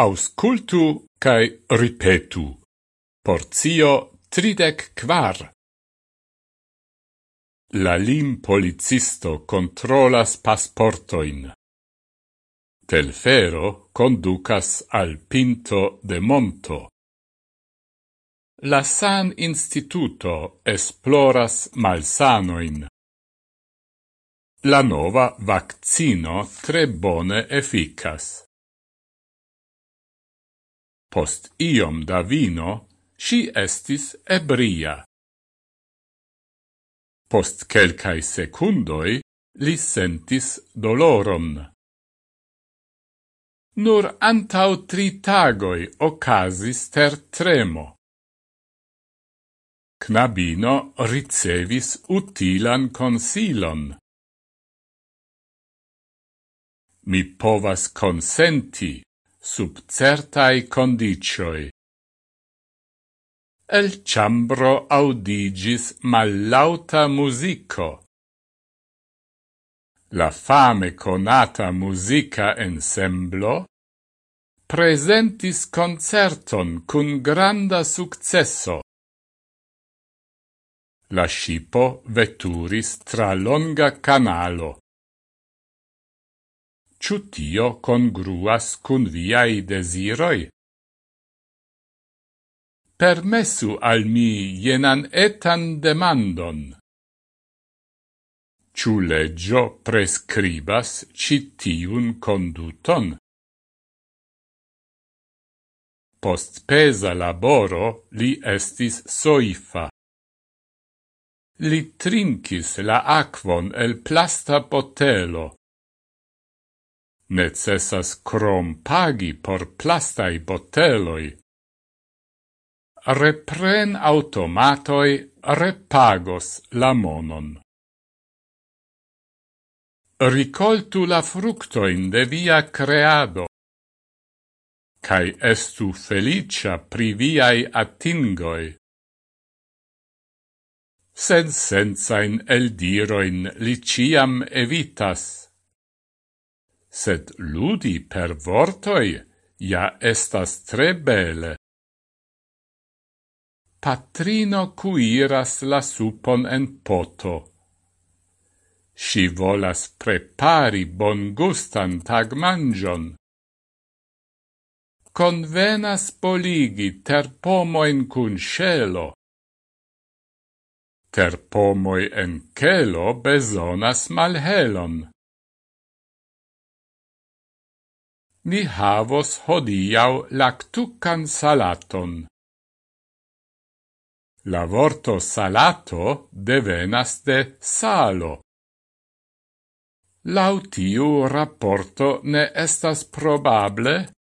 auscultu cae ripetu. Porzio tridec quar. La lim policisto controlas pasportoin. Telfero conducas al pinto de monto. La San Instituto esploras malsanoin. La nova vaccino tre bone efficas. Post iom da vino, si estis ebria. Post quelcae secundoi, li sentis doloron. Nur antau tri tagoi ocasis ter tremo. Knabino ricevis utilan consilon. Mi povas consenti sub certai condicioi. El ciambro audigis mallauta musico. La fame conata musica ensemblo presentis concerton cun granda successo. La scipo veturis tra longa canalo. Ciu tio congruas cun viai desiroi? Permessu al mi jenan etan demandon. Ciu leggio prescribas citiun conduton? Post pesa laboro li estis soifa li trinkis la aquon el plasta botelo necessas crom pagi por plastai boteloi. Repren automatoi repagos la monon. Ricoltu la fructoin de via creado, cae estu felicia pri viai attingoi. Sed senzain eldiroin li ciam evitas, sed ludi per vortoi ja estas tre bele. Patrino cuiras la supon en poto. Si volas prepari bon gustan tag mangion. Convenas poligi ter pomoin cun scelo. Ter pomoi en celo besonas malhelon. ni havos hodiau lactucan salaton. La vorto salato devenas de salo. Lautiu rapporto ne estas probable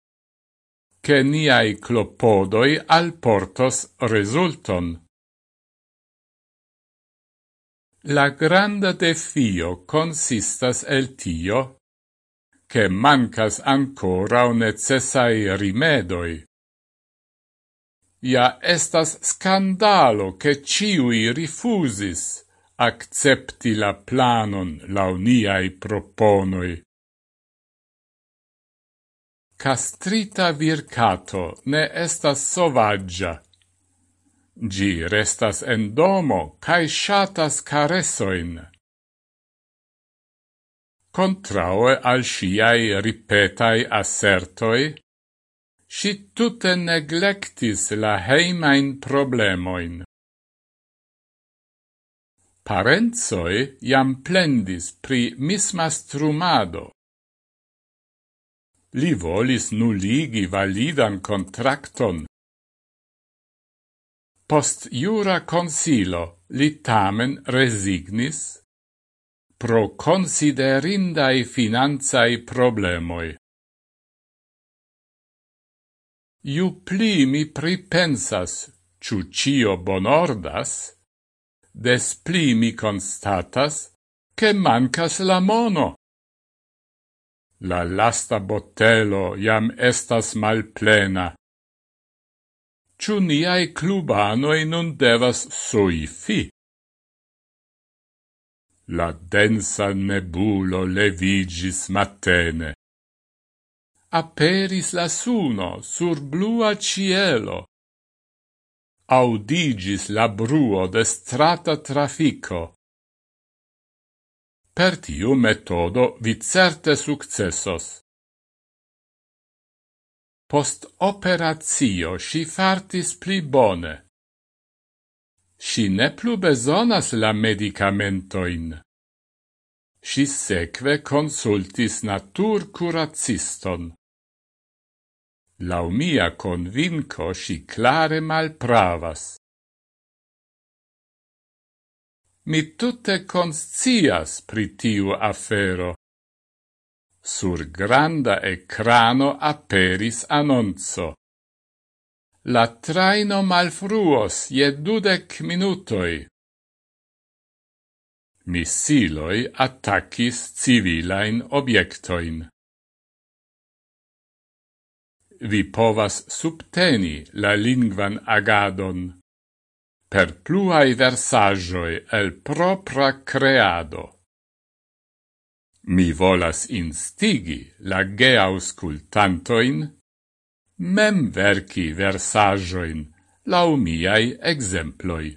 che niai clopodoi al portos resulton. La granda defio consistas el tio che mancas ancora necessai rimedoi. Ia estas scandalo che ciui rifusis accepti la planon launiai proponoi. Castrita vircato ne estas sovaggia. Gi restas en domo cae shatas caresoin. Contraue al sciai ripetai assertoi, si tutte neglectis la heimain problemoin. Parenzoi iam plendis pri mismastrumado. Li volis nulligi validan contracton. Post jura consilo li tamen resignis pro considerindai finanzai problemoi. Iu pli mi pripensas, ciu cio bonordas, des pli mi constatas, che mancas la mono. La lasta bottelo jam estas malplena. Ciu niai clubanoi nun devas soifi. La densa nebulo levigis matene. Aperis la suno sur blua cielo. Audigis la bruo de strata trafico. Per tiu metodo vi certe successos. Post operatio si fartis pli bone Si ne plu besonas la medicamentoin. Si seque consultis natur curaciston. Lau mia convinco si clare malpravas. Mi tutte conscias pri tiu afero. Sur granda ecrano aperis annonzo. La traino malfruos je dudec minutoi. Missiloi attacis civilain objectoin. Vi povas subteni la lingvan agadon per pluai versajoi el propra creado. Mi volas instigi la geauscultantoin mem verci versajoin lau miai exemploi.